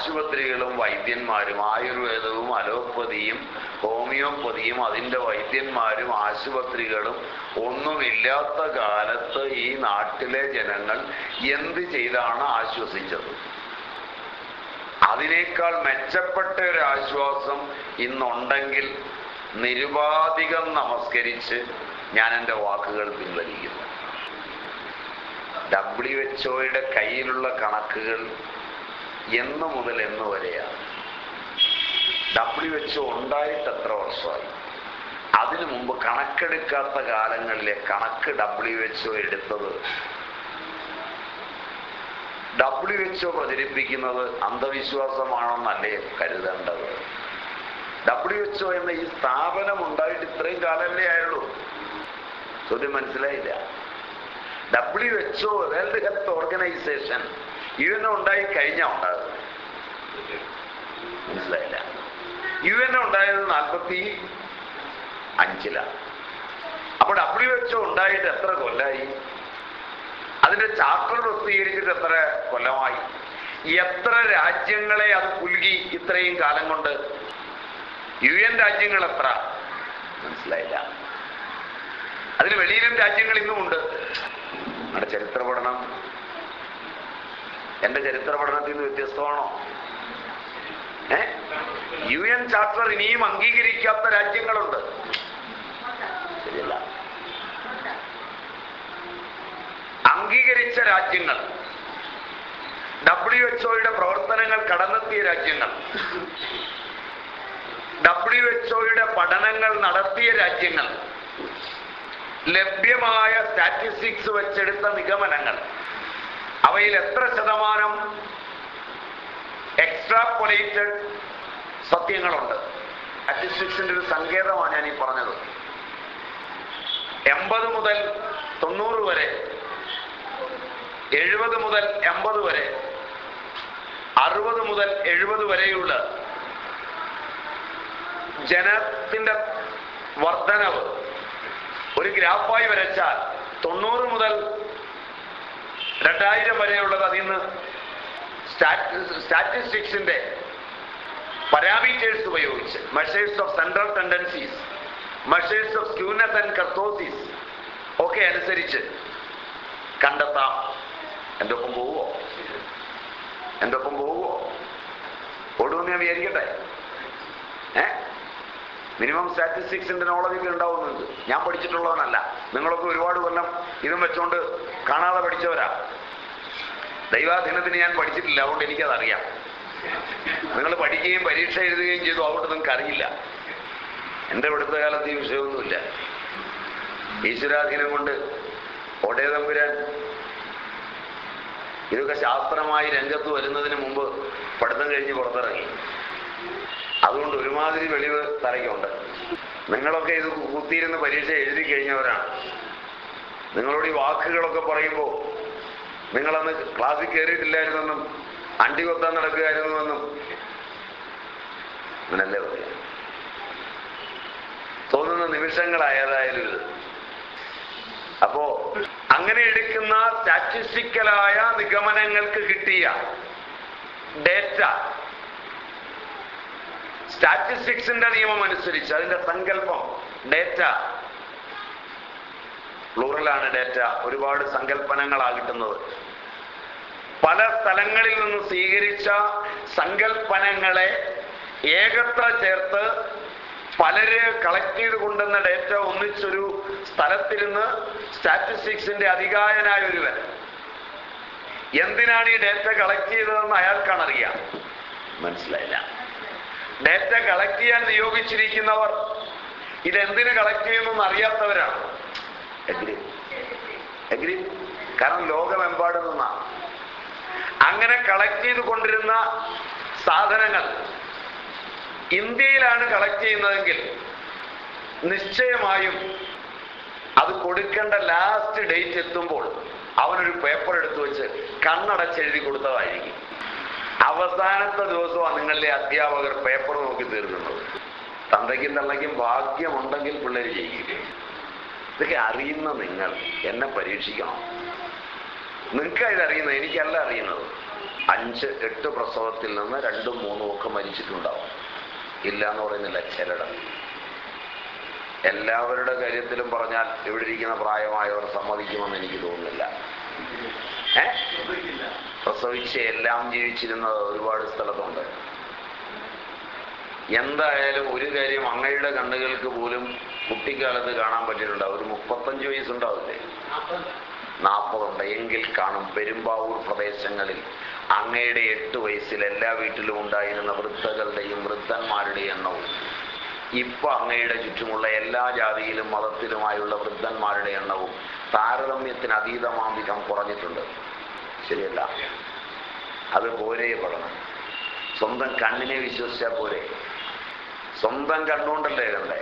ആശുപത്രികളും വൈദ്യന്മാരും ആയുർവേദവും അലോപ്പതിയും ഹോമിയോപ്പതിയും അതിന്റെ വൈദ്യന്മാരും ആശുപത്രികളും ഒന്നുമില്ലാത്ത കാലത്ത് ഈ നാട്ടിലെ ജനങ്ങൾ എന്ത് ചെയ്താണ് ആശ്വസിച്ചത്? അതിനേക്കാൾ മെച്ചപ്പെട്ട ഒരു ആശ്വാസം ഇന്നുണ്ടെങ്കിൽ നിരുപാധികം നമസ്കരിച്ച് ഞാൻ എന്റെ വാക്കുകൾ പിൻവലിക്കുന്നു. ഡബ്ല്യു എച്ച്ഒയുടെ കയ്യിലുള്ള കണക്കുകൾ എന്ന് മുതൽ എന്ന് വരെയാണ്. ഡബ്ല്യു എച്ച് ഉണ്ടായിട്ട് എത്ര വർഷമായി. അതിനു മുമ്പ് കണക്കെടുക്കാത്ത കാലങ്ങളിലെ കണക്ക് ഡബ്ല്യു എച്ച് എടുത്തത് ഡബ്ല്യു എച്ച് പ്രചരിപ്പിക്കുന്നത് അന്ധവിശ്വാസമാണെന്നല്ലേ കരുതേണ്ടത്. ഡബ്ല്യു എച്ച് എന്ന ഈ സ്ഥാപനം ഉണ്ടായിട്ട് ഇത്രയും കാലമല്ലേ ആയുള്ളൂ? ചോദ്യം മനസ്സിലായില്ല. W H world health organisation N ഉണ്ടായി കഴിഞ്ഞാ ഉണ്ടാകുന്നത് മനസ്സിലായില്ല. എൻ ഉണ്ടായത് നാൽപ്പത്തി അഞ്ചിലാണ് അപ്പോൾ ഡബ്ല്യു എച്ച് ഉണ്ടായിട്ട് എത്ര കൊല്ലായി? അതിന്റെ ചാർട്ടർ പ്രസിദ്ധീകരിച്ചിട്ട് എത്ര കൊല്ലമായി? എത്ര രാജ്യങ്ങളെ അത് പുൽകി ഇത്രയും കാലം കൊണ്ട്? യു എൻ രാജ്യങ്ങൾ എത്ര? മനസ്സിലായില്ല. അതിന് വെളിയിലും രാജ്യങ്ങൾ ഇന്നുമുണ്ട്. നമ്മുടെ ചരിത്ര പഠനം എന്റെ ചരിത്ര പഠനത്തിൽ നിന്ന് വ്യത്യസ്തമാണോ? ഏ? യു എൻ ചാർട്ടർ ഇനിയും അംഗീകരിക്കാത്ത രാജ്യങ്ങളുണ്ട്. അംഗീകരിച്ച രാജ്യങ്ങൾ. ഡബ്ല്യു എച്ച് ഒയുടെ പ്രവർത്തനങ്ങൾ കടന്നെത്തിയ രാജ്യങ്ങൾ. ഡബ്ല്യു എച്ച് ഒയുടെ പഠനങ്ങൾ നടത്തിയ രാജ്യങ്ങൾ. ലഭ്യമായ സ്റ്റാറ്റിസ്റ്റിക്സ് വെച്ചെടുത്ത നിഗമനങ്ങൾ. അവയിൽ എത്ര ശതമാനം എക്സ്ട്രാപ്പൊലേറ്റഡ് സത്യങ്ങളുണ്ട്? സ്റ്റാറ്റിസ്റ്റിക്സിന്റെ ഒരു സങ്കേതമാണ് ഞാൻ ഈ പറഞ്ഞത്. എൺപത് മുതൽ തൊണ്ണൂറ് വരെ എഴുപത് മുതൽ എൺപത് വരെ അറുപത് മുതൽ എഴുപത് വരെയുള്ള ജനത്തിന്റെ വർധനവ് ഒരു ഗ്രാഫായി വരച്ചാൽ തൊണ്ണൂറ് മുതൽ രണ്ടായിരം വരെയുള്ളത് അതിൽ നിന്ന് സ്റ്റാറ്റിസ്റ്റിക്സിന്റെ പാരാമീറ്റേഴ്സ് ഉപയോഗിച്ച്. Measures of central tendencies measures of skewness and kurtosis ഒക്കെ അനുസരിച്ച് കണ്ടെത്താം. എന്റെ ഒപ്പം പോവോ എന്റെ ഒപ്പം പോവോ ഓടുമെന്ന് ഞാൻ വിചാരിക്കട്ടെ? ഏ? മിനിമം സ്റ്റാറ്റിസ്റ്റിക്സിന്റെ നോളജ് ഉണ്ടാവുന്നുണ്ട്. ഞാൻ പഠിച്ചിട്ടുള്ളവനല്ല. നിങ്ങളൊക്കെ ഒരുപാട് കൊല്ലം ഇതും വെച്ചോണ്ട് കാണാതെ പഠിച്ചവരാ. ദൈവാധീനത്തിന് ഞാൻ പഠിച്ചിട്ടില്ല. അതുകൊണ്ട് എനിക്കതറിയാം. നിങ്ങൾ പഠിക്കുകയും പരീക്ഷ എഴുതുകയും ചെയ്തു. അതുകൊണ്ട് നിങ്ങൾക്ക് അറിയില്ല എന്റെ അടുത്ത കാലത്ത് ഈ വിഷയമൊന്നുമില്ല. ഈശ്വരാധീനം കൊണ്ട് കോട്ടയ തമ്പുരാൻ ഇതൊക്കെ ശാസ്ത്രമായി രംഗത്ത് വരുന്നതിന് മുമ്പ് പഠിത്തം കഴിഞ്ഞ് പുറത്തിറങ്ങി. അതുകൊണ്ട് ഒരുമാതിരി വെളിവ് തലയ്ക്കുണ്ട്. നിങ്ങളൊക്കെ ഇത് കുത്തിയിരുന്ന് പരീക്ഷ എഴുതി കഴിഞ്ഞവരാണ്. നിങ്ങളോട് ഈ വാക്കുകളൊക്കെ പറയുമ്പോൾ നിങ്ങളന്ന് ക്ലാസ്സിൽ കയറിയിട്ടില്ലായിരുന്നെന്നും അണ്ടി കൊത്താൻ നടക്കുകയായിരുന്നുവെന്നും അങ്ങനല്ലേ പറയാം? തോന്നുന്ന നിമിഷങ്ങളായതായാലും അപ്പോ അങ്ങനെ എടുക്കുന്ന സ്റ്റാറ്റിസ്റ്റിക്കലായ നിഗമനങ്ങൾക്ക് കിട്ടിയ ഡേറ്റ സ്റ്റാറ്റിസ്റ്റിക്സിന്റെ നിയമം അനുസരിച്ച് അതിന്റെ സങ്കല്പം ഡേറ്റ. പ്ലൂറലാണ് ഡേറ്റ. ഒരുപാട് സങ്കല്പനങ്ങളാണ് കിട്ടുന്നത് പല സ്ഥലങ്ങളിൽ നിന്ന് സ്വീകരിച്ച സങ്കല്പനങ്ങളെ ഏകത്ര ചേർത്ത് പലര് കളക്ട് ചെയ്ത് കൊണ്ടുവന്ന ഡേറ്റ ഒന്നിച്ചൊരു സ്ഥലത്തിരുന്ന് സ്റ്റാറ്റിസ്റ്റിക്സിന്റെ അധികാരനായ ഒരുവൻ. എന്തിനാണ് ഈ ഡേറ്റ കളക്ട് ചെയ്തതെന്ന് അയാൾക്കാണ് അറിയാം മനസ്സിലായില്ല. ഡേറ്റ കളക്ട് ചെയ്യാൻ നിയോഗിച്ചിരിക്കുന്നവർ ഇതെന്തിന് കളക്ട് ചെയ്യുന്നു അറിയാത്തവരാണ്. എഗ്രി എഗ്രി കാരണം ലോകമെമ്പാടും നിന്നാണ് അങ്ങനെ കളക്ട് ചെയ്ത് കൊണ്ടിരുന്ന സാധനങ്ങൾ ഇന്ത്യയിലാണ് കളക്ട് ചെയ്യുന്നതെങ്കിൽ നിശ്ചയമായും അത് കൊടുക്കേണ്ട ലാസ്റ്റ് ഡേറ്റ് എത്തുമ്പോൾ അവനൊരു പേപ്പർ എടുത്തു വെച്ച് കണ്ണടച്ചെഴുതി കൊടുത്തതായിരിക്കും. അവസാനത്തെ ദിവസമാണ് നിങ്ങളിലെ അധ്യാപകർ പേപ്പർ നോക്കി തീർക്കുന്നത്. തന്തയ്ക്കും തള്ളയ്ക്കും ഭാഗ്യമുണ്ടെങ്കിൽ പിള്ളേർ ജയിക്കില്ലേ? ഇതൊക്കെ അറിയുന്ന നിങ്ങൾ എന്നെ പരീക്ഷിക്കണം. നിങ്ങൾക്ക് ഇതറിയുന്നത് എനിക്കല്ല അറിയുന്നത്. അഞ്ച് എട്ട് പ്രസവത്തിൽ നിന്ന് രണ്ടും മൂന്നും ഒക്കെ മരിച്ചിട്ടുണ്ടാവും. ഇല്ല എന്ന് പറയുന്നില്ല ചിലട. എല്ലാവരുടെ കാര്യത്തിലും പറഞ്ഞാൽ ഇവിടെ ഇരിക്കുന്ന പ്രായമായവർ സമ്മതിക്കുമെന്ന് എനിക്ക് തോന്നുന്നില്ല. ഏ? പ്രസവിച്ച് എല്ലാം ജീവിച്ചിരുന്നത് ഒരുപാട് സ്ഥലത്തുണ്ട്. എന്തായാലും ഒരു കാര്യം അങ്ങയുടെ കണ്ണുകൾക്ക് പോലും കുട്ടിക്കാലത്ത് കാണാൻ പറ്റിയിട്ടുണ്ടാവും ഒരു മുപ്പത്തഞ്ച് വയസ്സുണ്ടാവില്ലേ? നാൽപ്പതുണ്ട് എങ്കിൽ കാണും പെരുമ്പാവൂർ പ്രദേശങ്ങളിൽ അങ്ങയുടെ എട്ട് വയസ്സിൽ എല്ലാ വീട്ടിലും ഉണ്ടായിരുന്ന വൃദ്ധകളുടെയും വൃദ്ധന്മാരുടെയും എണ്ണവും ഇപ്പൊ അങ്ങയുടെ ചുറ്റുമുള്ള എല്ലാ ജാതിയിലും മതത്തിലുമായുള്ള വൃദ്ധന്മാരുടെ എണ്ണവും താരതമ്യത്തിന് അതീതമാം വിധം കുറഞ്ഞിട്ടുണ്ട്. ശരിയല്ല. അത് പോരേ പഠനം സ്വന്തം കണ്ണിനെ വിശ്വസിച്ചാൽ പോരെ. സ്വന്തം കണ്ണുകൊണ്ടല്ലേ കണ്ടേ?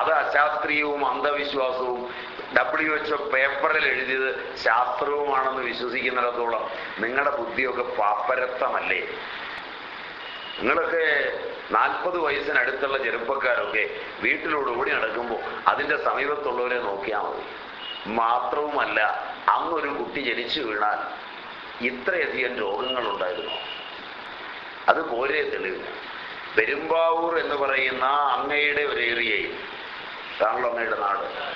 അത് അശാസ്ത്രീയവും അന്ധവിശ്വാസവും. ഡബ്ല്യു എച്ച് പേപ്പറിൽ എഴുതിയത് ശാസ്ത്രവുമാണെന്ന് വിശ്വസിക്കുന്നിടത്തോളം നിങ്ങളുടെ ബുദ്ധിയൊക്കെ പാപ്പരത്തമല്ലേ? നിങ്ങളൊക്കെ നാൽപ്പത് വയസ്സിനടുത്തുള്ള ചെറുപ്പക്കാരൊക്കെ വീട്ടിലൂടെ ഓടി നടക്കുമ്പോൾ അതിന്റെ സമീപത്തുള്ളവരെ നോക്കിയാൽ മതി. മാത്രവുമല്ല അന്നൊരു കുട്ടി ജനിച്ചു വീണാൽ ഇത്രയധികം രോഗങ്ങളുണ്ടായിരുന്നു. അത് പോരെ തെളിവ് പെരുമ്പാവൂർ എന്ന് പറയുന്ന അങ്ങയുടെ ഒരു ഏരിയയിൽ. താങ്കൾ അങ്ങയുടെ നാട്.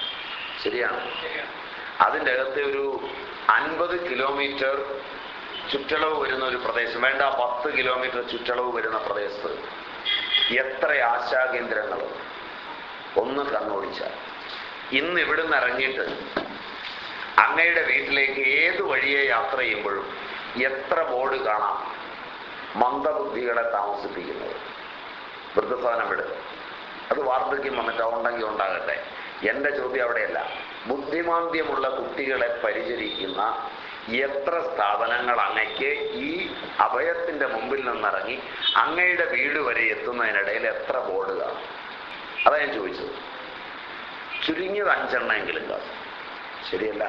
ശരിയാണ്. അതിന്റെ അകത്തെ ഒരു അൻപത് കിലോമീറ്റർ ചുറ്റളവ് വരുന്ന ഒരു പ്രദേശം. വേണ്ട പത്ത് കിലോമീറ്റർ ചുറ്റളവ് വരുന്ന പ്രദേശത്ത് എത്ര ആശാകേന്ദ്രങ്ങൾ? ഒന്ന് കണ്ണോടിച്ചാൽ. ഇന്ന് ഇവിടുന്ന് ഇറങ്ങിയിട്ട് അങ്ങയുടെ വീട്ടിലേക്ക് ഏത് വഴിയെ യാത്ര ചെയ്യുമ്പോഴും എത്ര ബോർഡ് കാണാം? മന്ദബുദ്ധികളെ താമസിപ്പിക്കുന്നത്. വൃദ്ധസാധനം വിടുക അത് വാർദ്ധക്യം വന്നിട്ട് ഉണ്ടെങ്കിൽ ഉണ്ടാകട്ടെ. എന്റെ ചോദ്യം അവിടെയല്ല. ബുദ്ധിമാന്ദ്യമുള്ള കുട്ടികളെ പരിചരിക്കുന്ന എത്ര സ്ഥാപനങ്ങൾ അങ്ങയ്ക്ക് ഈ അഭയത്തിന്റെ മുമ്പിൽ നിന്നിറങ്ങി അങ്ങയുടെ വീട് വരെ എത്തുന്നതിനിടയിൽ എത്ര ബോർഡ് കാണും? അതാ ഞാൻ ചോദിച്ചത്. ചുരുങ്ങിയത് അഞ്ചെണ്ണമെങ്കിലും കാണും. ശരിയല്ല.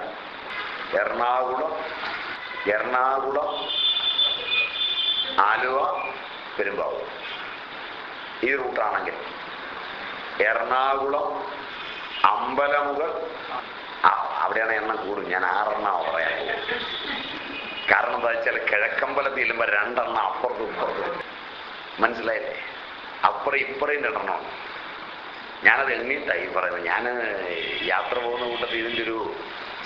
എറണാകുളം എറണാകുളം ആലുവ പെരുമ്പാവൂർ. ഈ റൂട്ടാണെങ്കിൽ എറണാകുളം അമ്പലമുകൾ അവിടെയാണ് എണ്ണം കൂടും ഞാൻ ആറെണ്ണ പറയാം കാരണം എന്താ വെച്ചാൽ കിഴക്കമ്പലത്തിൽ ചെല്ലുമ്പോൾ രണ്ടെണ്ണം അപ്പുറത്തും ഇപ്പുറത്തും. മനസ്സിലായില്ലേ? അപ്പുറം ഇപ്പുറയും രണ്ടെണ്ണം ഞാനത് എണ്ണിട്ടായി പറയുന്നത് ഞാൻ യാത്ര പോകുന്ന കൂട്ടത്തിൽ ഇതിന്റെ ഒരു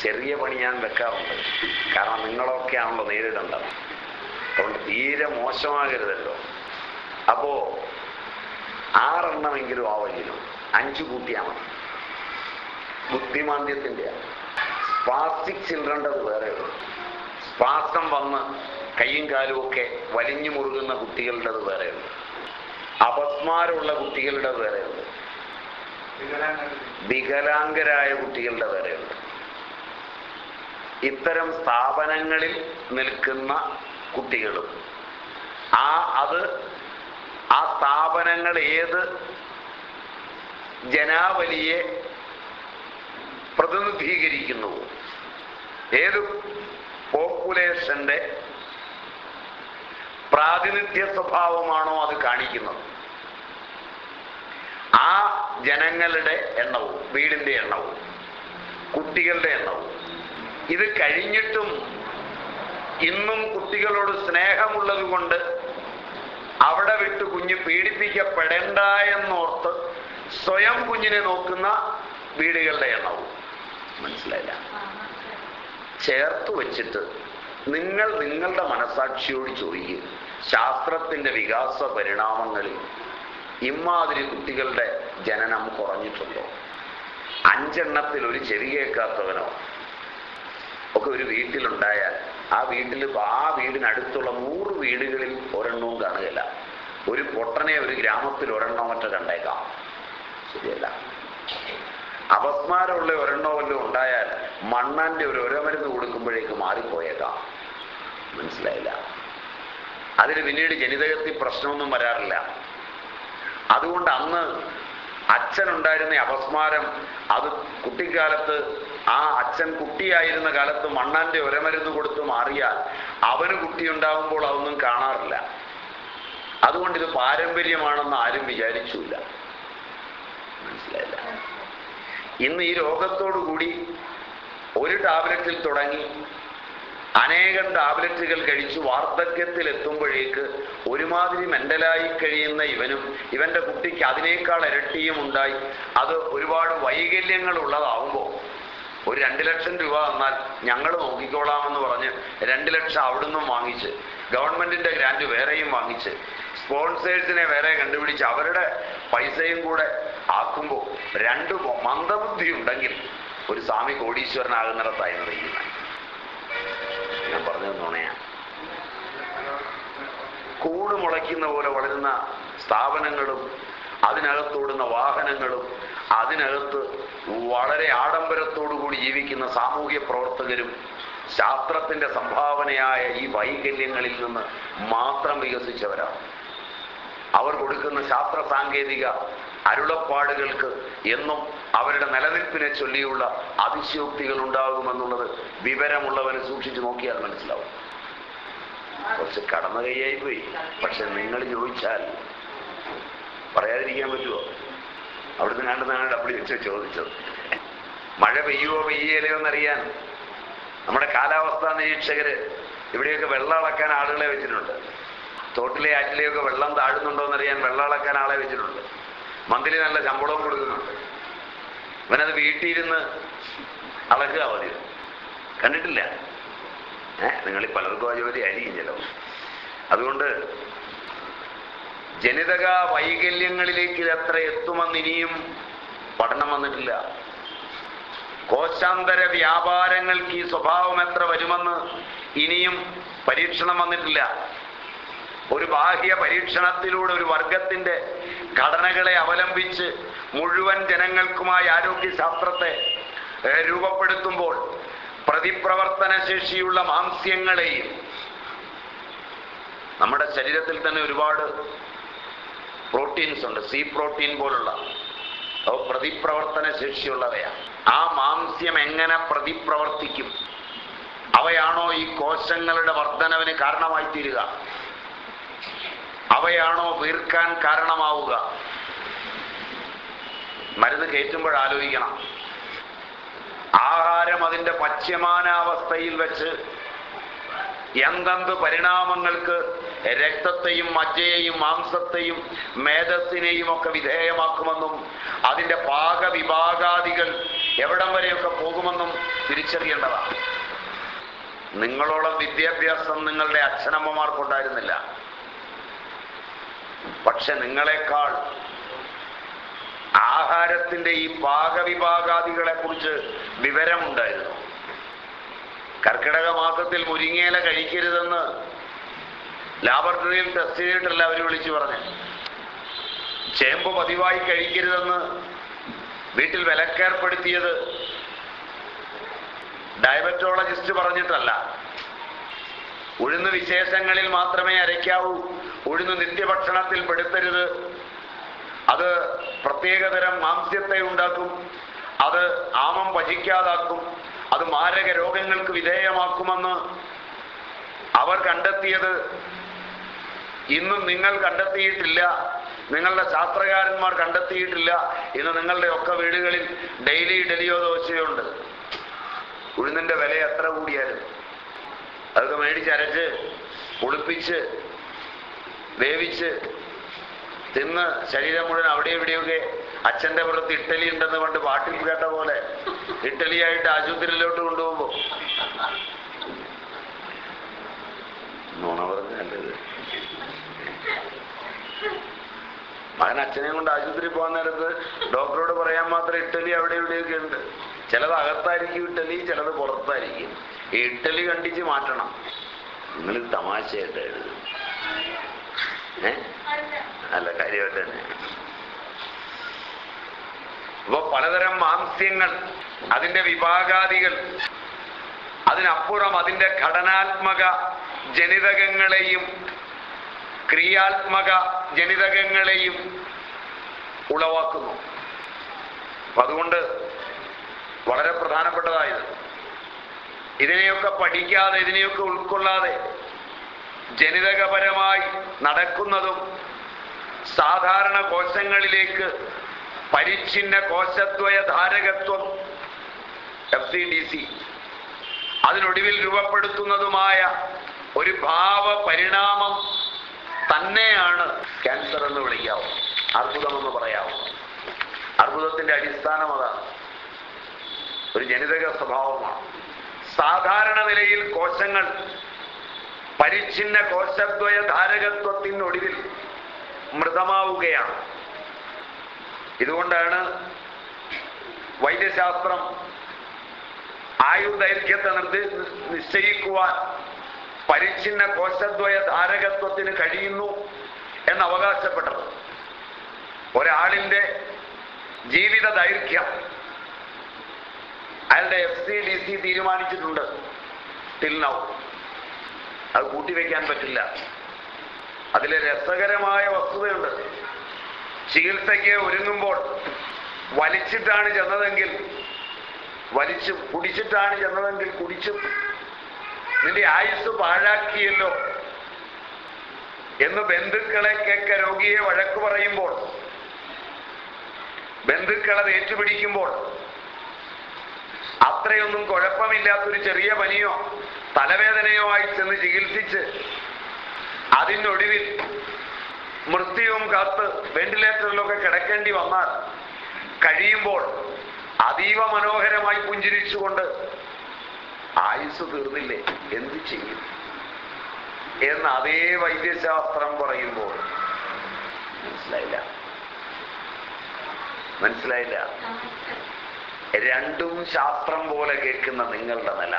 ചെറിയ പണി ഞാൻ വെക്കാറുണ്ട്. കാരണം നിങ്ങളൊക്കെ ആണല്ലോ നേരിടേണ്ടത്. അതുകൊണ്ട് തീരെ മോശമാകരുതല്ലോ. അപ്പോ ആറെണ്ണമെങ്കിലും ആ വഴിയിലും. അഞ്ചു കൂട്ടിയാൽ മതി. ബുദ്ധിമാന്ദ്യത്തിന്റെ സ്പാസ്റ്റിക് ചിൽഡ്രന്റെത് വേറെ സ്പാസം വന്ന് കൈയും കാലും ഒക്കെ വലിഞ്ഞു മുറുകുന്ന കുട്ടികളുടേത് വേറെയുണ്ട് അപസ്മാരമുള്ള കുട്ടികളുടെ വേറെയുണ്ട് വികലാംഗരായ കുട്ടികളുടെ വരെയുണ്ട്. ഇത്തരം സ്ഥാപനങ്ങളിൽ നിൽക്കുന്ന കുട്ടികളും ആ അത് ആ സ്ഥാപനങ്ങൾ ഏത് ജനാവലിയെ പ്രതിനിധീകരിക്കുന്നു? ഏത് പോപ്പുലേഷന്റെ പ്രാതിനിധ്യ സ്വഭാവമാണോ അത് കാണിക്കുന്നത്? ആ ജനങ്ങളുടെ എണ്ണവും വീടിന്റെ എണ്ണവും കുട്ടികളുടെ എണ്ണവും. ഇത് കഴിഞ്ഞിട്ടും ഇന്നും കുട്ടികളോട് സ്നേഹമുള്ളത് കൊണ്ട് അവിടെ വിട്ട് കുഞ്ഞ് പീഡിപ്പിക്കപ്പെടേണ്ട എന്നോർത്ത് സ്വയം കുഞ്ഞിനെ നോക്കുന്ന വീടുകളുടെ എണ്ണവും. മനസ്സിലായില്ല? ചേർത്ത് വച്ചിട്ട് നിങ്ങൾ നിങ്ങളുടെ മനസാക്ഷിയോട് ചോദിക്കുക ശാസ്ത്രത്തിന്റെ വികാസ പരിണാമങ്ങളിൽ ഇമാതിരി കുട്ടികളുടെ ജനനം കുറഞ്ഞിട്ടുണ്ടോ? അഞ്ചെണ്ണത്തിൽ ഒരു ചെവി കേൾക്കാത്തവനോ? ഒക്കെ ഒരു വീട്ടിലുണ്ടായാൽ ആ വീട്ടിൽ ആ വീടിനടുത്തുള്ള നൂറ് വീടുകളിൽ ഒരെണ്ണവും കാണുകയില്ല. ഒരു പൊട്ടനെ ഒരു ഗ്രാമത്തിൽ ഒരെണ്ണോ മറ്റോ കണ്ടേക്കാം. ശരിയല്ല. അപസ്മാരമുള്ള ഒരെണ്ണോ വല്ലതും ഉണ്ടായാൽ മണ്ണാന്റെ ഒരു ഒരമരുന്ന് കൊടുക്കുമ്പോഴേക്ക് മാറിപ്പോയേക്കാം. മനസ്സിലായില്ല. അതിന് പിന്നീട് ജനിതകത്തിൽ പ്രശ്നമൊന്നും വരാറില്ല. അതുകൊണ്ട് അന്ന് അച്ഛനുണ്ടായിരുന്ന അപസ്മാരം അത് കുട്ടിക്കാലത്ത് ആ അച്ഛൻ കുട്ടിയായിരുന്ന കാലത്ത് മണ്ണാന്റെ ഒരമരുന്ന് കൊടുത്ത് മാറിയാൽ അവന് കുട്ടി ഉണ്ടാകുമ്പോൾ അതൊന്നും കാണാറില്ല. അതുകൊണ്ട് ഇത് പാരമ്പര്യമാണെന്ന് ആരും വിചാരിച്ചില്ല. മനസ്സിലായില്ല? ഇന്ന് ഈ രോഗത്തോടു കൂടി ഒരു ടാബ്ലറ്റിൽ തുടങ്ങി അനേകം ടാബ്ലറ്റുകൾ കഴിച്ച് വാർദ്ധക്യത്തിൽ എത്തുമ്പോഴേക്ക് ഒരുമാതിരി മെന്റലായി കഴിയുന്ന ഇവനും ഇവന്റെ കുട്ടിക്ക് അതിനേക്കാൾ ഇരട്ടിയും ഉണ്ടായി. അത് ഒരുപാട് വൈകല്യങ്ങൾ ഉള്ളതാവുമ്പോൾ ഒരു രണ്ട് ലക്ഷം രൂപ തന്നാൽ ഞങ്ങൾ നോക്കിക്കോളാമെന്ന് പറഞ്ഞ് രണ്ട് ലക്ഷം അവിടുന്ന് വാങ്ങിച്ച് ഗവൺമെന്റിന്റെ ഗ്രാന്റ് വേറെയും വാങ്ങിച്ച് സ്പോൺസേഴ്സിനെ വേറെ കണ്ടുപിടിച്ച് അവരുടെ പൈസയും കൂടെ ആക്കുമ്പോൾ രണ്ട് മന്ദബുദ്ധി ഉണ്ടെങ്കിൽ ഒരു സ്വാമി കോടീശ്വരനാകുന്നിടത്തായി നിറയുന്നത് ഞാൻ പറഞ്ഞത് നുണയാ കൂട് മുളയ്ക്കുന്ന പോലെ വളരുന്ന സ്ഥാപനങ്ങളും അതിനകത്തോടുന്ന വാഹനങ്ങളും അതിനകത്ത് വളരെ ആഡംബരത്തോടുകൂടി ജീവിക്കുന്ന സാമൂഹ്യ പ്രവർത്തകരും ശാസ്ത്രത്തിന്റെ സംഭാവനയായ ഈ വൈകല്യങ്ങളിൽ നിന്ന് മാത്രം വികസിച്ചവരാണ്. അവർ കൊടുക്കുന്ന ശാസ്ത്ര സാങ്കേതിക അരുളപ്പാടുകൾക്ക് എന്നും അവരുടെ നിലനിൽപ്പിനെ ചൊല്ലിയുള്ള അതിശയോക്തികൾ ഉണ്ടാകുമെന്നുള്ളത് വിവരമുള്ളവരെ സൂക്ഷിച്ചു നോക്കിയാൽ മനസ്സിലാവും. കുറച്ച് കടമ കൈയായി പോയി. പക്ഷെ നിങ്ങൾ ചോദിച്ചാൽ പറയാതിരിക്കാൻ പറ്റുമോ അവിടുന്ന് കണ്ടെന്നാണ് ഡബ്ല്യു എച്ച് ചോദിച്ചത്. മഴ പെയ്യുവോ പെയ്യലയോ എന്നറിയാൻ നമ്മുടെ കാലാവസ്ഥാ നിരീക്ഷകര് ഇവിടെയൊക്കെ വെള്ളം അളക്കാൻ ആളുകളെ വെച്ചിട്ടുണ്ട്. തോട്ടിലെ ആറ്റിലെയൊക്കെ വെള്ളം താഴുന്നുണ്ടോ എന്നറിയാൻ വെള്ളം അളക്കാൻ ആളെ വെച്ചിട്ടുണ്ട്. മന്ത്ലി നല്ല ശമ്പളവും കൊടുക്കുന്നുണ്ട്. ഇവനത് വീട്ടിലിരുന്ന് അളക്കുക മതി കണ്ടിട്ടില്ല? നിങ്ങൾ പലർക്കും ആ ജോലി അരിയില്ലല്ലോ അതുകൊണ്ട് ജനിതക വൈകല്യങ്ങളിലേക്ക് ഇത് എത്ര എത്തുമെന്ന് ഇനിയും പഠനം വന്നിട്ടില്ല. കോശാന്തര വ്യാപാരങ്ങൾക്ക് ഈ സ്വഭാവം എത്ര വരുമെന്ന് ഇനിയും പരീക്ഷണം വന്നിട്ടില്ല. ഒരു ബാഹ്യ പരീക്ഷണത്തിലൂടെ ഒരു വർഗത്തിന്റെ ഘടനകളെ അവലംബിച്ച് മുഴുവൻ ജനങ്ങൾക്കുമായി ആരോഗ്യശാസ്ത്രത്തെ ശാസ്ത്രത്തെ രൂപപ്പെടുത്തുമ്പോൾ പ്രതിപ്രവർത്തന ശേഷിയുള്ള മാംസ്യങ്ങളെയും നമ്മുടെ ശരീരത്തിൽ തന്നെ ഒരുപാട് പ്രോട്ടീൻസ് ഉണ്ട് സി പ്രോട്ടീൻ പോലുള്ള. അവ പ്രതിപ്രവർത്തന ശേഷിയുള്ളവയാണ് ആ മാംസ്യം എങ്ങനെ പ്രതിപ്രവർത്തിക്കും? അവയാണോ ഈ കോശങ്ങളുടെ വർധനവിന് കാരണമായി തീരുക അവയാണോ വീർക്കാൻ കാരണമാവുക? മരുന്ന് കയറ്റുമ്പോൾ ആലോചിക്കണം ആഹാരം അതിന്റെ പശ്യമാനാവസ്ഥയിൽ വെച്ച് എന്തെന്ത് പരിണാമങ്ങൾക്ക് രക്തത്തെയും മജ്ജയെയും മാംസത്തെയും മേധസ്സിനെയും ഒക്കെ വിധേയമാക്കുമെന്നും അതിന്റെ പാകവിഭാഗാദികൾ എവിടം വരെയൊക്കെ പോകുമെന്നും തിരിച്ചറിയേണ്ടതാണ്. നിങ്ങളോളം വിദ്യാഭ്യാസം നിങ്ങളുടെ അച്ഛനമ്മമാർക്കുണ്ടായിരുന്നില്ല. പക്ഷെ നിങ്ങളെക്കാൾ ആഹാരത്തിന്റെ ഈ പാകവിഭാഗാദികളെ കുറിച്ച് വിവരമുണ്ടായിരുന്നു. കർക്കിടക മാസത്തിൽ മുരിങ്ങേല കഴിക്കരുതെന്ന് ലാബറട്ടറിയിൽ ടെസ്റ്റ് ചെയ്തിട്ടല്ല അവർ വിളിച്ചു പറഞ്ഞു ചേമ്പ് പതിവായി കഴിക്കരുതെന്ന് വീട്ടിൽ വിലക്കേർപ്പെടുത്തിയത് ഡയബറ്റോളജിസ്റ്റ് പറഞ്ഞിട്ടല്ല. ഉഴുന്ന് വിശേഷങ്ങളിൽ മാത്രമേ അരയ്ക്കാവൂ. ഉഴുന്ന് നിത്യഭക്ഷണത്തിൽ പെടുത്തരുത്. അത് പ്രത്യേകതരം മാംസ്യത്തെ ഉണ്ടാക്കും അത് ആമം ഭജിക്കാതാക്കും അത് മാരക രോഗങ്ങൾക്ക് വിധേയമാക്കുമെന്ന് അവർ കണ്ടെത്തിയത് ഇന്നും നിങ്ങൾ കണ്ടെത്തിയിട്ടില്ല നിങ്ങളുടെ ശാസ്ത്രകാരന്മാർ കണ്ടെത്തിയിട്ടില്ല ഇന്ന് നിങ്ങളുടെ ഒക്കെ വീടുകളിൽ ഡെയിലി ഡെലിയോ ദോശയുണ്ട്. ഉഴുന്നിന്റെ വില എത്ര കൂടിയായിരുന്നു അതൊക്കെ മേടിച്ചരച്ച് കുളിപ്പിച്ച് വേവിച്ച് തിന്ന് ശരീരം മുഴുവൻ അവിടെ ഇവിടെയൊക്കെ അച്ഛന്റെ പുറത്ത് ഇറ്റലി ഉണ്ടെന്ന് പണ്ട് പാട്ടിൽ കേട്ട പോലെ. ഇറ്റലിയായിട്ട് ആശുപത്രിയിലോട്ട് കൊണ്ടുപോകുമ്പോ നുണ പറഞ്ഞല്ലത് മകൻ അച്ഛനെയും കൊണ്ട് ആശുപത്രി പോകാൻ നേരത്ത് ഡോക്ടറോട് പറയാൻ മാത്രം ഇറ്റലി അവിടെ ഇവിടെയൊക്കെ ഉണ്ട്. ചിലത് അകത്തായിരിക്കും ഇറ്റലി ചിലത് പുറത്തായിരിക്കും. ഈ ഇറ്റലി കണ്ടിച്ച് മാറ്റണം. നിങ്ങൾ തമാശയായിട്ട് എഴുതും ഏ? അല്ല കാര്യമായിട്ട് തന്നെ. അപ്പൊ പലതരം മാംസ്യങ്ങൾ അതിന്റെ വിഭാഗാദികൾ അതിനപ്പുറം അതിന്റെ ഘടനാത്മക ജനിതകങ്ങളെയും ക്രിയാത്മക ജനിതകങ്ങളെയും ഉളവാക്കുന്നു. അതുകൊണ്ട് വളരെ പ്രധാനപ്പെട്ടതായത്. ഇതിനെയൊക്കെ പഠിക്കാതെ ഇതിനെയൊക്കെ ഉൾക്കൊള്ളാതെ ജനിതകപരമായി നടക്കുന്നതും സാധാരണ കോശങ്ങളിലേക്ക് പരിച്ഛിന്ന കോശദ്വയ ധാരകത്വം എഫ് സി ഡി സി അതിനൊടുവിൽ രൂപപ്പെടുത്തുന്നതുമായ ഒരു ഭാവ പരിണാമം തന്നെയാണ് ക്യാൻസർ എന്ന് വിളിക്കാവും. അർബുദം എന്ന് പറയാവൂ. അർബുദത്തിന്റെ അടിസ്ഥാനം അതാണ്. ഒരു ജനിതക സ്വഭാവമാണ്. സാധാരണ നിലയിൽ കോശങ്ങൾ പരിച്ഛിന്ന കോശദ്വയ ധാരകത്വത്തിനൊടുവിൽ മൃതമാവുകയാണ്. ഇതുകൊണ്ടാണ് വൈദ്യശാസ്ത്രം ആയുർദൈർഘ്യത്തെ നിർദ്ദേ നിശ്ചയിക്കുവാൻ പരിച്ഛിന്ന കോശദ്വയ ധാരകത്വത്തിന് കഴിയുന്നു എന്ന് അവകാശപ്പെട്ടത്. ഒരാളിന്റെ ജീവിത ദൈർഘ്യം അയാളുടെ എഫ് സി ഡി സി തീരുമാനിച്ചിട്ടുണ്ട്. ടിൽ നൗ അത് കൂട്ടിവെക്കാൻ പറ്റില്ല. അതിലെ രസകരമായ വസ്തുതയുണ്ട്. ചികിത്സയ്ക്ക് ഒരുങ്ങുമ്പോൾ വലിച്ചിട്ടാണ് ചെന്നതെങ്കിൽ വലിച്ചു കുടിച്ചിട്ടാണ് ചെന്നതെങ്കിൽ കുടിച്ചു. നിന്റെ ആയുസ് പാഴാക്കിയല്ലോ എന്ന് ബന്ധുക്കളെ കേക്ക രോഗിയെ വഴക്ക് പറയുമ്പോൾ ബന്ധുക്കളത് ഏറ്റുപിടിക്കുമ്പോൾ അത്രയൊന്നും കുഴപ്പമില്ലാത്തൊരു ചെറിയ പനിയോ തലവേദനയോ ആയി ചെന്ന് ചികിത്സിച്ച് അതിനൊടുവിൽ മൃത്യുവും കാത്ത് വെന്റിലേറ്ററിലൊക്കെ കിടക്കേണ്ടി വന്നാൽ കഴിയുമ്പോൾ അതീവ മനോഹരമായി പുഞ്ചിരിച്ചുകൊണ്ട് ആയുസ് തീർന്നില്ലേ? എന്ത് ചെയ്യും? എന്ന് അതേ വൈദ്യശാസ്ത്രം പറയുമ്പോൾ മനസ്സിലായില്ല? മനസ്സിലായില്ല? രണ്ടും ശാസ്ത്രം പോലെ കേൾക്കുന്ന നിങ്ങളുടെ നില.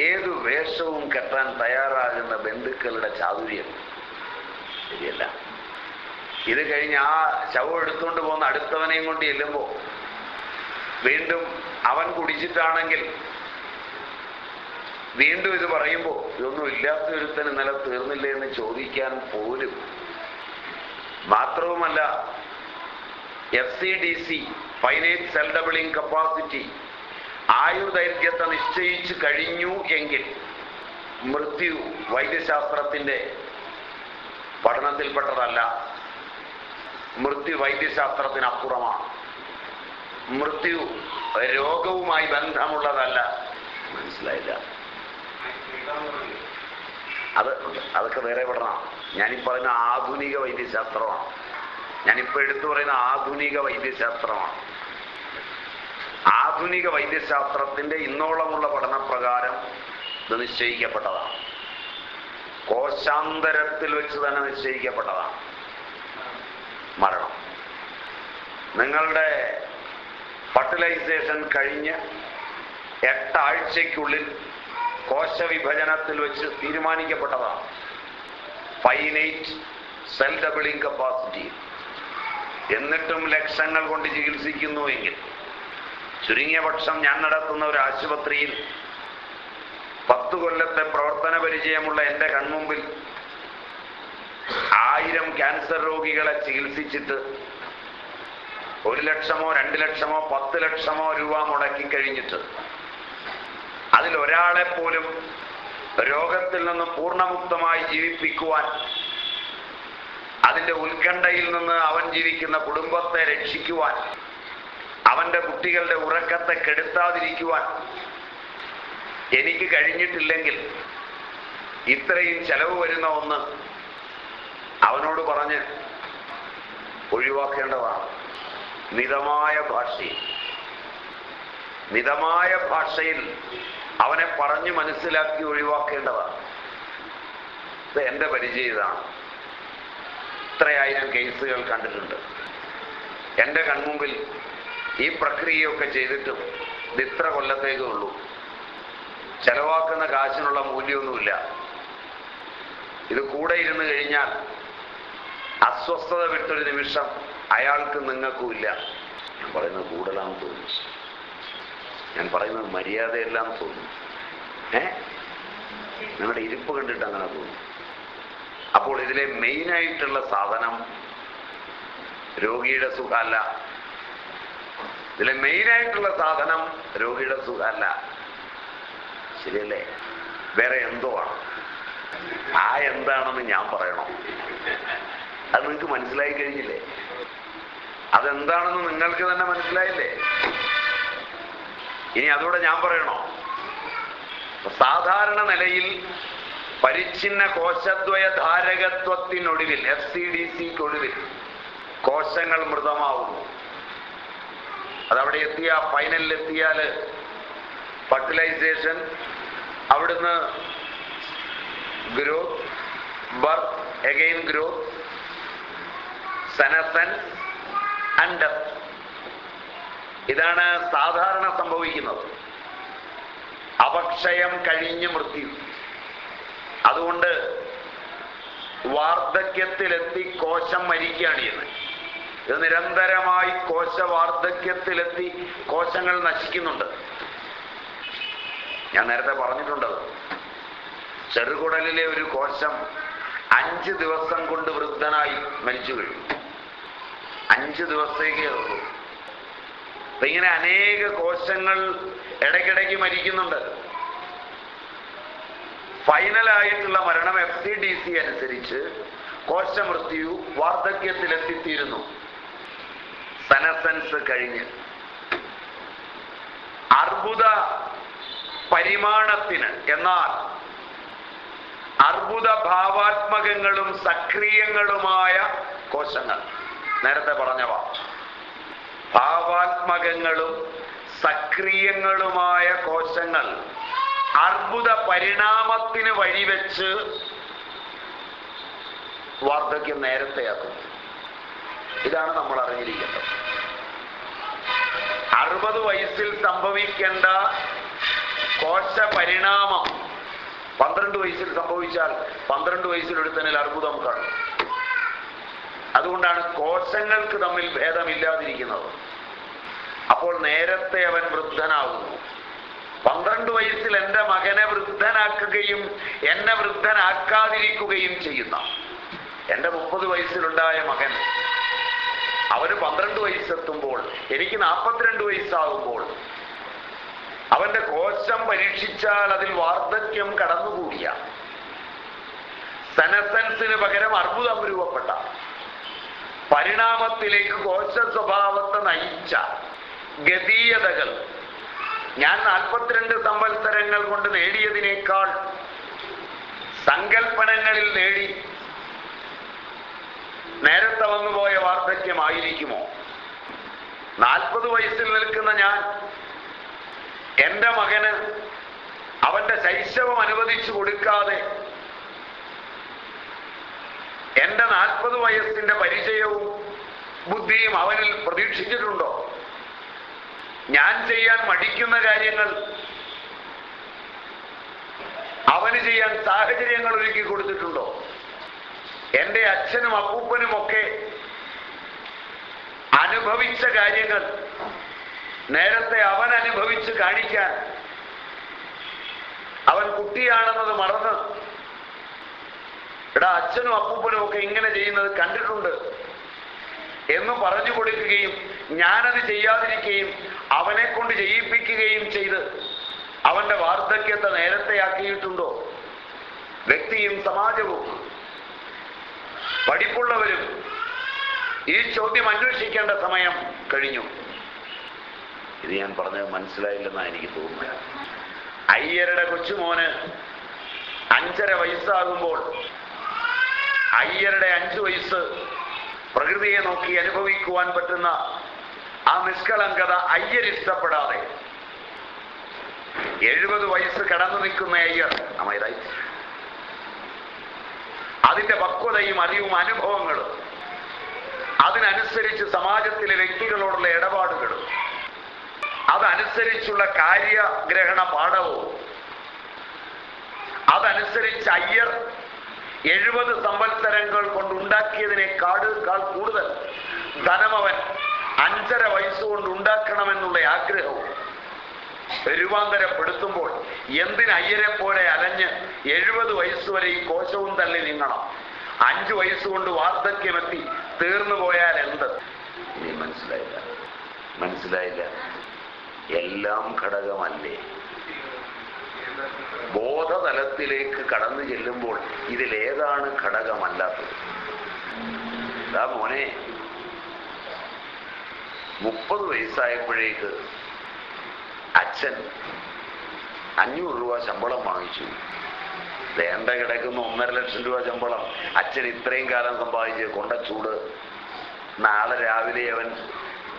ഏതു വേഷവും കെട്ടാൻ തയ്യാറാകുന്ന ബന്ധുക്കളുടെ ചാതുര്യം. ശരിയല്ല. ഇത് കഴിഞ്ഞ് ആ ശവം എടുത്തുകൊണ്ട് പോകുന്ന അടുത്തവനെയും കൊണ്ട് ചെല്ലുമ്പോൾ വീണ്ടും അവൻ കുടിച്ചിട്ടാണെങ്കിൽ വീണ്ടും ഇത് പറയുമ്പോൾ ഇതൊന്നും ഇല്ലാത്ത ഒരുത്തന് നില തീർന്നില്ലേ? എന്ന് ചോദിക്കാൻ പോലും മാത്രവുമല്ല F C D C finite cell doubling capacity ആയുർദൈർഘ്യത്തെ നിശ്ചയിച്ചു കഴിഞ്ഞു എങ്കിൽ മൃത്യു വൈദ്യശാസ്ത്രത്തിന്റെ പഠനത്തിൽപ്പെട്ടതല്ല. മൃത്യു വൈദ്യശാസ്ത്രത്തിനപ്പുറമാണ്. മൃത്യു രോഗവുമായി ബന്ധമുള്ളതല്ല. മനസ്സിലായില്ല? അത് അതൊക്കെ വേറെ പഠനം ഞാനീ പറയുന്ന ആധുനിക വൈദ്യശാസ്ത്രമാണ്. ഞാനിപ്പോ എടുത്തു പറയുന്ന ആധുനിക വൈദ്യശാസ്ത്രമാണ്. ആധുനിക വൈദ്യശാസ്ത്രത്തിന്റെ ഇന്നോളമുള്ള പഠനപ്രകാരം ഇത് നിശ്ചയിക്കപ്പെട്ടതാണ്. കോശാന്തരത്തിൽ വെച്ച് തന്നെ നിശ്ചയിക്കപ്പെട്ടതാണ്. മരണം. നിങ്ങളുടെ ഫർട്ടിലൈസേഷൻ കഴിഞ്ഞ് എട്ടാഴ്ചയ്ക്കുള്ളിൽ കോശവിഭജനത്തിൽ വെച്ച് തീരുമാനിക്കപ്പെട്ടതാണ്. ഫൈനൈറ്റ് സെൽ ഡബിളിംഗ് കപ്പാസിറ്റി എന്നിട്ടും ലക്ഷങ്ങൾ കൊണ്ട് ചികിത്സിക്കുന്നുവെങ്കിൽ ചുരുങ്ങിയ പക്ഷം ഞാൻ നടത്തുന്ന ഒരു ആശുപത്രിയിൽ പത്തു കൊല്ലത്തെ പ്രവർത്തന പരിചയമുള്ള എന്റെ കൺമുമ്പിൽ ആയിരം ക്യാൻസർ രോഗികളെ ചികിത്സിച്ചിട്ട് ഒരു ലക്ഷമോ രണ്ട് ലക്ഷമോ പത്ത് ലക്ഷമോ രൂപ മുടക്കി കഴിഞ്ഞിട്ട് അതിൽ ഒരാളെ പോലും രോഗത്തിൽ നിന്ന് പൂർണമുക്തമായി ജീവിപ്പിക്കുവാൻ അതിന്റെ ഉത്കണ്ഠയിൽ നിന്ന് അവൻ ജീവിക്കുന്ന കുടുംബത്തെ രക്ഷിക്കുവാൻ അവന്റെ കുട്ടികളുടെ ഉറക്കത്തെ കെടുത്താതിരിക്കുവാൻ എനിക്ക് കഴിഞ്ഞിട്ടില്ലെങ്കിൽ ഇത്രയും ചെലവ് വരുന്ന ഒന്ന് അവനോട് പറഞ്ഞ് ഒഴിവാക്കേണ്ടതാണ്. മിതമായ ഭാഷയിൽ മിതമായ ഭാഷയിൽ അവനെ പറഞ്ഞു മനസ്സിലാക്കി ഒഴിവാക്കേണ്ടതാണ്. ഇത് എന്റെ പരിചയം ഇതാണ്. ഇത്രയായിരം കേസുകൾ കണ്ടിട്ടുണ്ട്. എന്റെ കൺമുമ്പിൽ ഈ പ്രക്രിയയൊക്കെ ചെയ്തിട്ടും ഇത് ഇത്ര കൊല്ലത്തേക്കേ ഉള്ളൂ. ചെലവാക്കുന്ന കാശിനുള്ള മൂല്യമൊന്നുമില്ല. ഇത് കൂടെ ഇരുന്ന് കഴിഞ്ഞാൽ അസ്വസ്ഥത വിട്ടൊരു നിമിഷം അയാൾക്ക് നിങ്ങൾക്കുമില്ല. ഞാൻ പറയുന്നത് കൂടുതലാണെന്ന് തോന്നി ഞാൻ പറയുന്നത് മര്യാദയെല്ലാം തോന്നുന്നു. ഏ? നിങ്ങളുടെ ഇരിപ്പ് കണ്ടിട്ട് അങ്ങനെ തോന്നുന്നു. അപ്പോൾ ഇതിലെ മെയിനായിട്ടുള്ള സാധനം രോഗിയുടെ സുഖമല്ല. ഇതിലെ മെയിനായിട്ടുള്ള സാധനം രോഗിയുടെ സുഖമല്ല. ശരിയല്ലേ? വേറെ എന്തോ ആണ്. ആ എന്താണെന്ന് ഞാൻ പറയണോ. അത് നിങ്ങൾക്ക് മനസ്സിലായി കഴിഞ്ഞില്ലേ? അതെന്താണെന്ന് നിങ്ങൾക്ക് തന്നെ മനസ്സിലായില്ലേ? ഇനി അതോടെ ഞാൻ പറയണോ? സാധാരണ നിലയിൽ പരിച്ഛിന്ന കോശദ്വയ ധാരകത്വത്തിനൊടുവിൽ എഫ് സി ഡി സിക്കൊടുവിൽ കോശങ്ങൾ മൃതമാവുന്നു. അതവിടെ എത്തിയ ഫൈനലിൽ എത്തിയാൽ ഫർട്ടിലൈസേഷൻ അവിടുന്ന് growth birth again growth senescence and ഇതാണ് സാധാരണ സംഭവിക്കുന്നത്. അപക്ഷയം കഴിഞ്ഞ് മൃത്യു. അതുകൊണ്ട് വാർദ്ധക്യത്തിലെത്തി കോശം മരിക്കുകയാണ് ചെയ്യുന്നത്. ഇത് നിരന്തരമായി കോശ വാർദ്ധക്യത്തിലെത്തി കോശങ്ങൾ നശിക്കുന്നുണ്ട്. ഞാൻ നേരത്തെ പറഞ്ഞിട്ടുണ്ടത് ചെറുകുടലിലെ ഒരു കോശം അഞ്ച് ദിവസം കൊണ്ട് വൃദ്ധനായി മരിച്ചു കഴിഞ്ഞു അഞ്ച് ദിവസത്തേക്കേ ഉള്ളൂ. ഇങ്ങനെ അനേക കോശങ്ങൾ ഇടയ്ക്കിടയ്ക്ക് മരിക്കുന്നുണ്ട്. ഫൈനലായിട്ടുള്ള മരണം എഫ് സി ഡി സി അനുസരിച്ച് കോശമൃത്യു വാർദ്ധക്യത്തിലെത്തിത്തീരുന്നു. സനസൻസ് കഴിഞ്ഞ്. അർബുദ പരിമാണത്തിന് എന്നാൽ അർബുദ ഭാവാത്മകങ്ങളും സക്രിയങ്ങളുമായ കോശങ്ങൾ. നേരത്തെ പറഞ്ഞവ. ഭാവാത്മകങ്ങളും സക്രിയങ്ങളുമായ കോശങ്ങൾ അർബുദ പരിണാമത്തിന് വഴിവെച്ച് വാർദ്ധക്യം നേരത്തെയാക്കും ഇതാണ് നമ്മൾ അറിഞ്ഞിരിക്കേണ്ടത്. അറുപത് വയസ്സിൽ സംഭവിക്കേണ്ട കോശ പരിണാമം പന്ത്രണ്ട് വയസ്സിൽ സംഭവിച്ചാൽ പന്ത്രണ്ട് വയസ്സിൽ ഒരുത്തനിൽ അർബുദം കാണും. അതുകൊണ്ടാണ് കോശങ്ങൾക്ക് തമ്മിൽ ഭേദമില്ലാതിരിക്കുന്നത്. അപ്പോൾ നേരത്തെ അവൻ വൃദ്ധനാകുന്നു. പന്ത്രണ്ട് വയസ്സിൽ എന്റെ മകനെ വൃദ്ധനാക്കുകയും എന്നെ വൃദ്ധനാക്കാതിരിക്കുകയും ചെയ്യുന്ന എന്റെ മുപ്പത് വയസ്സിലുണ്ടായ മകൻ അവന് പന്ത്രണ്ട് വയസ്സെത്തുമ്പോൾ എനിക്ക് നാൽപ്പത്തിരണ്ട് വയസ്സാകുമ്പോൾ അവന്റെ കോശം പരീക്ഷിച്ചാൽ അതിൽ വാർദ്ധക്യം കടന്നുകൂടിയ സനസൻസിന് പകരം അർബുദം രൂപപ്പെട്ട പരിണാമത്തിലേക്ക് കോശ സ്വഭാവത്തെ നയിച്ച ഗതീയതകൾ ഞാൻ നാൽപ്പത്തിരണ്ട് സംവത്സരങ്ങൾ കൊണ്ട് നേടിയതിനേക്കാൾ സങ്കല്പനങ്ങളിൽ നേടി നേരത്തെ വന്നുപോയ വാർദ്ധക്യമായിരിക്കുമോ? നാൽപ്പത് വയസ്സിൽ നിൽക്കുന്ന ഞാൻ എന്റെ മകന് അവന്റെ ശൈശവം അനുവദിച്ചു കൊടുക്കാതെ എന്റെ നാൽപ്പത് വയസ്സിന്റെ പരിചയവും ബുദ്ധിയും അവനിൽ പ്രതീക്ഷിച്ചിട്ടുണ്ടോ? ഞാൻ ചെയ്യാൻ മടിക്കുന്ന കാര്യങ്ങൾ അവന് ചെയ്യാൻ സാഹചര്യങ്ങൾ ഒരുക്കി കൊടുത്തിട്ടുണ്ടോ? എന്റെ അച്ഛനും അപ്പൂപ്പനും ഒക്കെ അനുഭവിച്ച കാര്യങ്ങൾ നേരത്തെ അവൻ അനുഭവിച്ച് കാണിക്കാൻ അവൻ കുട്ടിയാണെന്നത് മറന്ന്. എടാ അച്ഛനും അപ്പൂപ്പനും ഒക്കെ ഇങ്ങനെ ചെയ്യുന്നത് കണ്ടിട്ടുണ്ട്. എന്ന് പറഞ്ഞു കൊടുക്കുകയും ഞാനത് ചെയ്യാതിരിക്കുകയും അവനെ കൊണ്ട് ചെയ്യിപ്പിക്കുകയും ചെയ്ത് അവന്റെ വാർദ്ധക്യത്തെ നേരത്തെയാക്കിയിട്ടുണ്ടോ? വ്യക്തിയും സമാജവും. പഠിപ്പുള്ളവരും ഈ ചോദ്യം അന്വേഷിക്കേണ്ട സമയം കഴിഞ്ഞു. ഇത് ഞാൻ പറഞ്ഞത് മനസ്സിലായില്ലെന്നാണ് എനിക്ക് തോന്നുന്നത്. അയ്യരുടെ കൊച്ചുമോന് അഞ്ചര വയസ്സാകുമ്പോൾ അയ്യരുടെ അഞ്ചു വയസ്സ് പ്രകൃതിയെ നോക്കി അനുഭവിക്കുവാൻ പറ്റുന്ന ആ നിഷ്കളങ്കത അയ്യർ ഇഷ്ടപ്പെടാതെ. എഴുപത് വയസ്സ് കടന്നു നിൽക്കുന്ന അയ്യർ. അമ്മയതായി അതിന്റെ പക്വതയും അറിവും അനുഭവങ്ങളും. അതിനനുസരിച്ച് സമാജത്തിലെ വ്യക്തികളോടുള്ള ഇടപാടുകളും. അതനുസരിച്ചുള്ള കാര്യഗ്രഹണ പാഠവും. അതനുസരിച്ച് അയ്യർ എഴുപത് സംവത്സരങ്ങൾ കൊണ്ട് ഉണ്ടാക്കിയതിനേക്കാൾ കൂടുതൽ. ധനമവൻ അഞ്ചര വയസ്സുകൊണ്ട് ഉണ്ടാക്കണമെന്നുള്ള ആഗ്രഹവും രൂപാന്തരപ്പെടുത്തുമ്പോൾ എന്തിന് അയ്യരെ പോലെ അലഞ്ഞ് എഴുപത് വയസ്സുവരെ ഈ കോശവും തള്ളി നീങ്ങണം? അഞ്ചു വയസ്സുകൊണ്ട് വാർദ്ധക്യമെത്തി തീർന്നു പോയാൽ എന്ത്? മനസ്സിലായില്ല. മനസ്സിലായില്ല. എല്ലാം ഘടകമല്ലേ? ബോധതലത്തിലേക്ക് കടന്നു ചെല്ലുമ്പോൾ ഇതിലേതാണ് ഘടകമല്ലാത്തത്. അതാ മോനെ മുപ്പത് വയസ്സായപ്പോഴേക്ക് അച്ഛൻ അഞ്ഞൂറ് രൂപ ശമ്പളം വാങ്ങിച്ചു. വേണ്ട കിടക്കുന്ന ഒന്നര ലക്ഷം രൂപ ശമ്പളം അച്ഛൻ ഇത്രയും കാലം സമ്പാദിച്ച് കൊണ്ട ചൂട് നാളെ രാവിലെ അവൻ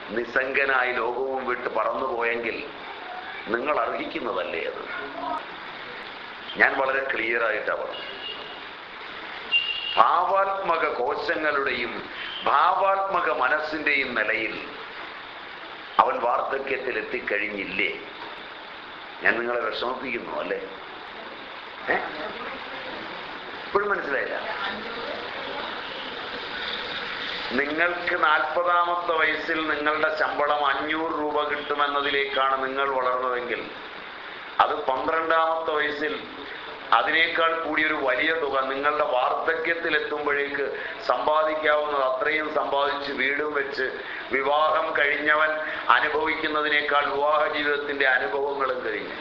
നിസ്സംഗനായി ലോകവും വിട്ട് പറന്നു പോയെങ്കിൽ നിങ്ങൾ അർഹിക്കുന്നതല്ലേ അത്? ഞാൻ വളരെ ക്ലിയർ പറഞ്ഞു ഭാവാത്മക കോശങ്ങളുടെയും ഭാവാത്മക മനസ്സിന്റെയും നിലയിൽ അവൻ വാർദ്ധക്യത്തിൽ എത്തിക്കഴിഞ്ഞില്ലേ ഞാൻ നിങ്ങളെ വിഷമിപ്പിക്കുന്നു അല്ലേ? ഇപ്പോഴും മനസ്സിലായില്ല? നിങ്ങൾക്ക് നാൽപ്പതാമത്തെ വയസ്സിൽ നിങ്ങളുടെ ശമ്പളം അഞ്ഞൂറ് രൂപ കിട്ടുമെന്നതിലേക്കാണ് നിങ്ങൾ വളർന്നതെങ്കിൽ അത് പന്ത്രണ്ടാമത്തെ വയസ്സിൽ അതിനേക്കാൾ കൂടി ഒരു വലിയ തുക നിങ്ങളുടെ വാർദ്ധക്യത്തിൽ എത്തുമ്പോഴേക്ക് സമ്പാദിക്കാവുന്നത് അത്രയും സമ്പാദിച്ച് വീടും വെച്ച് വിവാഹം കഴിഞ്ഞവൻ അനുഭവിക്കുന്നതിനേക്കാൾ വിവാഹ ജീവിതത്തിന്റെ അനുഭവങ്ങളും കഴിഞ്ഞു.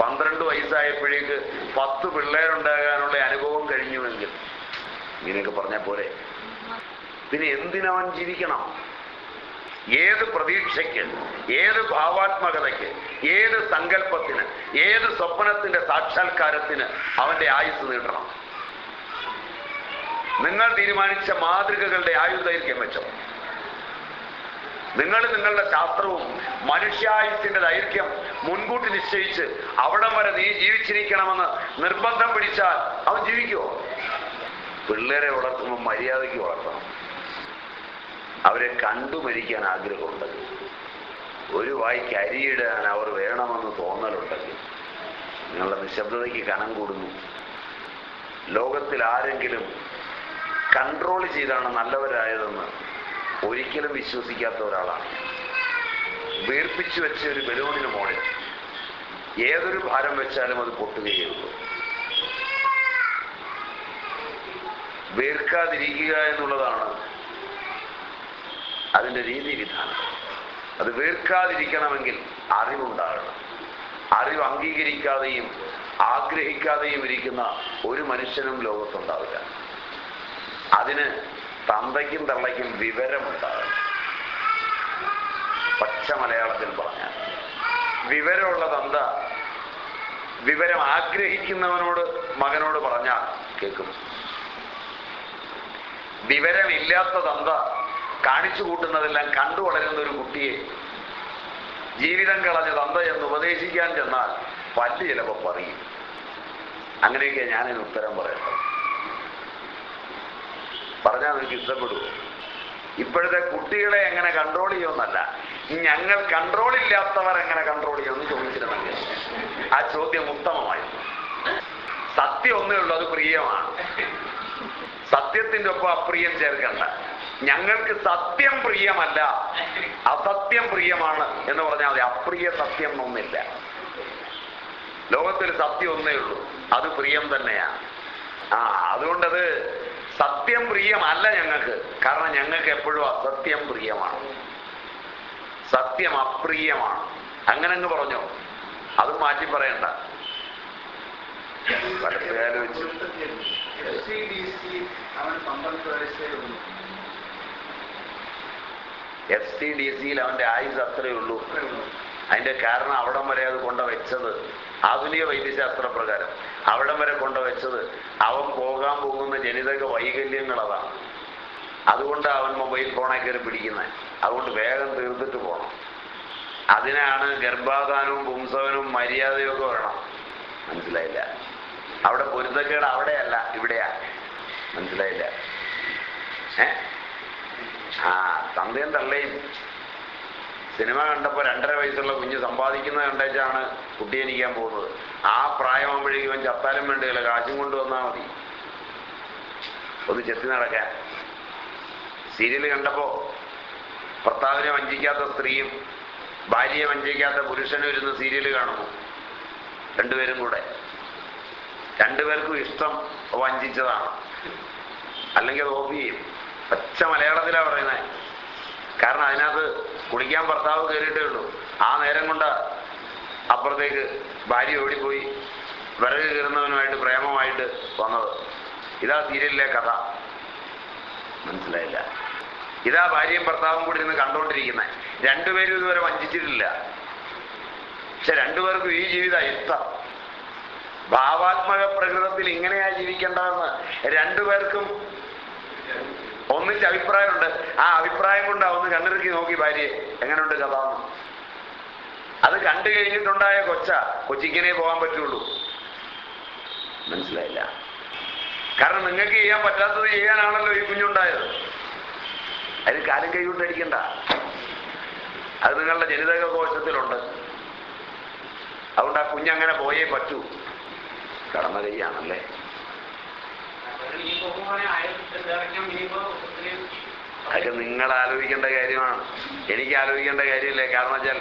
പന്ത്രണ്ട് വയസ്സായപ്പോഴേക്ക് പത്ത് പിള്ളേരുണ്ടാകാനുള്ള അനുഭവം കഴിഞ്ഞുവെങ്കിൽ ഇങ്ങനെയൊക്കെ പറഞ്ഞ പോലെ പിന്നെ എന്തിനവൻ ജീവിക്കണം? ഏത് പ്രതീക്ഷയ്ക്ക് ഏത് ഭാവാത്മകതയ്ക്ക് ഏത് സങ്കല്പത്തിന് ഏത് സ്വപ്നത്തിന്റെ സാക്ഷാത്കാരത്തിന് അവന്റെ ആയുസ് നീട്ടണം? നിങ്ങൾ തീരുമാനിച്ച മാതൃകകളുടെ ആയുർദൈർഘ്യം വെച്ചോ. നിങ്ങൾ നിങ്ങളുടെ ശാസ്ത്രവും മനുഷ്യായുസിന്റെ ദൈർഘ്യം മുൻകൂട്ടി നിശ്ചയിച്ച് അവിടം വരെ നീ ജീവിച്ചിരിക്കണമെന്ന് നിർബന്ധം പിടിച്ചാൽ അവൻ ജീവിക്കുമോ പിള്ളേരെ വളർത്തുമ്പോൾ മര്യാദയ്ക്ക് വളർത്തണം. അവരെ കണ്ടു മരിക്കാൻ ആഗ്രഹമുണ്ടെങ്കിൽ ഒരു വായിക്ക് അരിയിടാൻ അവർ വേണമെന്ന് തോന്നലുണ്ടെങ്കിൽ നിങ്ങളുടെ നിശബ്ദതയ്ക്ക് കനം കൂടുന്നു. ലോകത്തിൽ ആരെങ്കിലും കൺട്രോൾ ചെയ്താണ് നല്ലവരായതെന്ന് ഒരിക്കലും വിശ്വസിക്കാത്ത ഒരാളാണ്. വീർപ്പിച്ചു വെച്ച ഒരു ബലൂണിന് മോളിൽ ഏതൊരു ഭാരം വെച്ചാലും അത് പൊട്ടുകയുള്ളൂ വീർക്കാതിരിക്കുക എന്നുള്ളതാണ് അതിന്റെ രീതി വിധാനം. അത് വീർക്കാതിരിക്കണമെങ്കിൽ അറിവുണ്ടാകണം. അറിവ് അംഗീകരിക്കാതെയും ആഗ്രഹിക്കാതെയും ഇരിക്കുന്ന ഒരു മനുഷ്യനും ലോകത്തുണ്ടാവില്ല. അതിന് തന്തയ്ക്കും തള്ളയ്ക്കും വിവരമുണ്ടാകണം. പച്ച മലയാളത്തിൽ പറഞ്ഞാൽ വിവരമുള്ള തന്ത വിവരം ആഗ്രഹിക്കുന്നവനോട് മകനോട് പറഞ്ഞാൽ കേൾക്കും. വിവരമില്ലാത്ത തന്ത കാണിച്ചു കൂട്ടുന്നതെല്ലാം കണ്ടു വളരുന്ന ഒരു കുട്ടിയെ ജീവിതം കളഞ്ഞ തന്ത എന്ന് ഉപദേശിക്കാൻ ചെന്നാൽ പല്ല് ചിലപ്പോൾ പറയും. അങ്ങനെയൊക്കെ ഞാനിന് ഉത്തരം പറയട്ടെ. പറഞ്ഞാൽ നിങ്ങൾക്ക് ഇഷ്ടപ്പെടുമോ ഇപ്പോഴത്തെ കുട്ടികളെ എങ്ങനെ കൺട്രോൾ ചെയ്യുമെന്നല്ല ഞങ്ങൾ കൺട്രോൾ ഇല്ലാത്തവർ എങ്ങനെ കൺട്രോൾ ചെയ്യുമെന്ന് ചോദിച്ചിരുന്നെങ്കിൽ ആ ചോദ്യം ഉത്തമമായിരുന്നു. സത്യം ഒന്നേ ഉള്ളൂ അത് പ്രിയമാണ്. സത്യത്തിന്റെ ഒപ്പം അപ്രിയം ചേർക്കണ്ട. ഞങ്ങൾക്ക് സത്യം പ്രിയമല്ല അസത്യം പ്രിയമാണ് എന്ന് പറഞ്ഞാൽ മതി. അപ്രിയ സത്യം ഒന്നില്ല ലോകത്തിൽ സത്യം ഒന്നേ ഉള്ളൂ. അത് പ്രിയം തന്നെയാണ്. ആ അതുകൊണ്ടത് സത്യം പ്രിയമല്ല ഞങ്ങൾക്ക്. കാരണം ഞങ്ങൾക്ക് എപ്പോഴും അസത്യം പ്രിയമാണ്. സത്യം അപ്രിയമാണ്. അങ്ങനെ അങ്ങ് പറഞ്ഞോ. അത് മാറ്റി പറയണ്ട. പലപ്പോഴും ആലോചിച്ചു അവൻ പന്ത്രണ്ട് വയസ്സേ ഉള്ളൂ എസ് ടി ഡി സിയിൽ അവന്റെ ആയുസ് അത്രയേ ഉള്ളൂ. അതിന്റെ കാരണം അവിടം വരെ അത് കൊണ്ടുവച്ചത് ആധുനിക വൈദ്യശാസ്ത്ര പ്രകാരം. അവിടം വരെ കൊണ്ടുവച്ചത് അവൻ പോകാൻ പോകുന്ന ജനിതക വൈകല്യങ്ങൾ അതാണ് അതുകൊണ്ട് അവൻ മൊബൈൽ ഫോണെ കയറി പിടിക്കുന്നത്. അതുകൊണ്ട് വേഗം തീർത്തിട്ട് പോകണം അതിനാണ് ഗർഭാധാനവും പുംസവനും മര്യാദയൊക്കെ വരണം. മനസ്സിലായില്ല? അവിടെ പൊരുത്തക്കേട് അവിടെയല്ല ഇവിടെയാ. മനസ്സിലായില്ല? ഏ? ആ തന്തയും തള്ളയും. സിനിമ കണ്ടപ്പോൾ രണ്ടര വയസ്സുള്ള കുഞ്ഞ് സമ്പാദിക്കുന്നത് കണ്ടേച്ചാണ് കുട്ടി എനിക്കാൻ പോകുന്നത്. ആ പ്രായമാകുമ്പോഴേക്കും അവൻ ചത്താലും വേണ്ടിയല്ല കാശും കൊണ്ടുവന്നാൽ മതി. ഒന്ന് ചെത്തി നടക്കാൻ സീരിയൽ കണ്ടപ്പോൾ ഭർത്താവിനെ വഞ്ചിക്കാത്ത സ്ത്രീയും ഭാര്യയെ വഞ്ചിക്കാത്ത പുരുഷനും ഇരുന്ന് സീരിയൽ കാണുന്നു. രണ്ടുപേരും കൂടെ. രണ്ടുപേർക്കും ഇഷ്ടം വഞ്ചിച്ചതാണ്. അല്ലെങ്കിൽ അത് ഓഫ് ചെയ്യും. പച്ച മലയാളത്തിലാണ് പറയുന്നത് കാരണം അതിനകത്ത് കുളിക്കാൻ ഭർത്താവ് കയറിയിട്ടേ ഉള്ളൂ. ആ നേരം കൊണ്ട് അപ്പുറത്തേക്ക് ഭാര്യ ഓടിപ്പോയി വിറക് കീറുന്നവനുമായിട്ട് പ്രേമമായിട്ട് വന്നത്. ഇതാ സീരിയലിലെ കഥ. മനസ്സിലായില്ല. ഇതാ ഭാര്യയും ഭർത്താവും കൂടി ഇന്ന് കണ്ടുകൊണ്ടിരിക്കുന്നത് രണ്ടുപേരും ഇതുവരെ വഞ്ചിച്ചിട്ടില്ല. പക്ഷെ രണ്ടുപേർക്കും ഈ ജീവിതം ഇഷ്ടം ഭാവാത്മക പ്രകൃതത്തിൽ ഇങ്ങനെയാ ജീവിക്കേണ്ടതെന്ന് രണ്ടുപേർക്കും ഒന്നിച്ച് അഭിപ്രായമുണ്ട്. ആ അഭിപ്രായം കൊണ്ട് ഒന്ന് കണ്ണിറുക്കി നോക്കി ഭാര്യയെ. എങ്ങനെയുണ്ട് കഥ. അത് കണ്ടു കഴിഞ്ഞിട്ടുണ്ടായ കൊച്ച കൊച്ചിങ്ങനെ പോകാൻ പറ്റുള്ളൂ. മനസ്സിലായില്ല. കാരണം നിങ്ങൾക്ക് ചെയ്യാൻ പറ്റാത്തത് ചെയ്യാനാണല്ലോ ഈ കുഞ്ഞുണ്ടായത്. അതിന് കാലം കൈ കൊണ്ട് അത് നിങ്ങളുടെ ജനിതക കോശത്തിലുണ്ട്. അതുകൊണ്ട് ആ കുഞ്ഞങ്ങനെ പോയേ പറ്റൂ. കടന്ന കൈയാണല്ലേ? അതൊക്കെ നിങ്ങൾ ആലോചിക്കേണ്ട കാര്യമാണ്. എനിക്ക് ആലോചിക്കേണ്ട കാര്യമില്ല. കാരണം വെച്ചാൽ